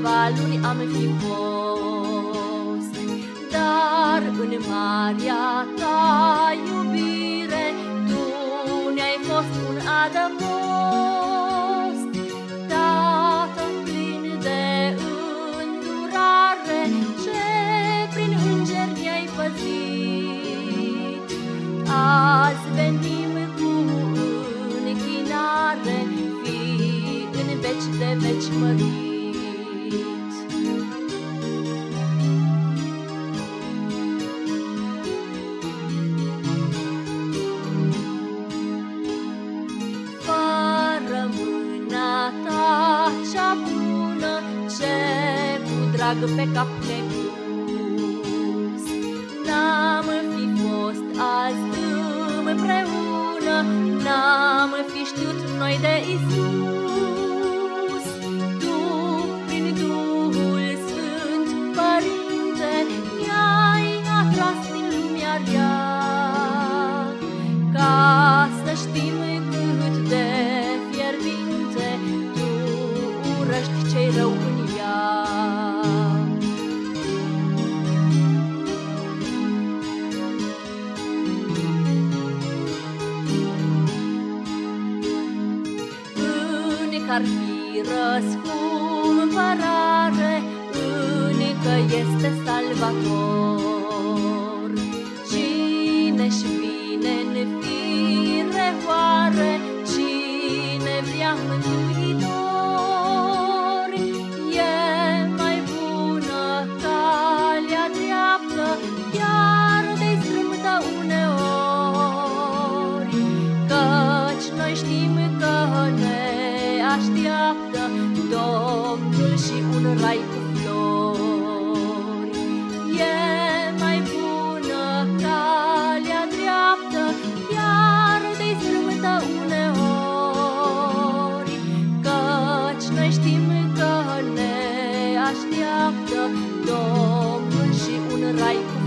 valuri am fi fost, dar în marea ta iubire tu ne-ai fost un adăpost. Drag pe cap nepus. N-am fi fost azi împreună, N-am fi știut noi de Isus. Cei rău în ar fi răscumpărare, unică este Salvator. Cine-și vine în fire oare, cine vrea mântuitor, știm că ne așteaptă Domnul și un rai cu flori. E mai bună calea dreaptă, iar de-i strâmtă uneori, Căci noi știm că ne așteaptă Domnul și un rai cu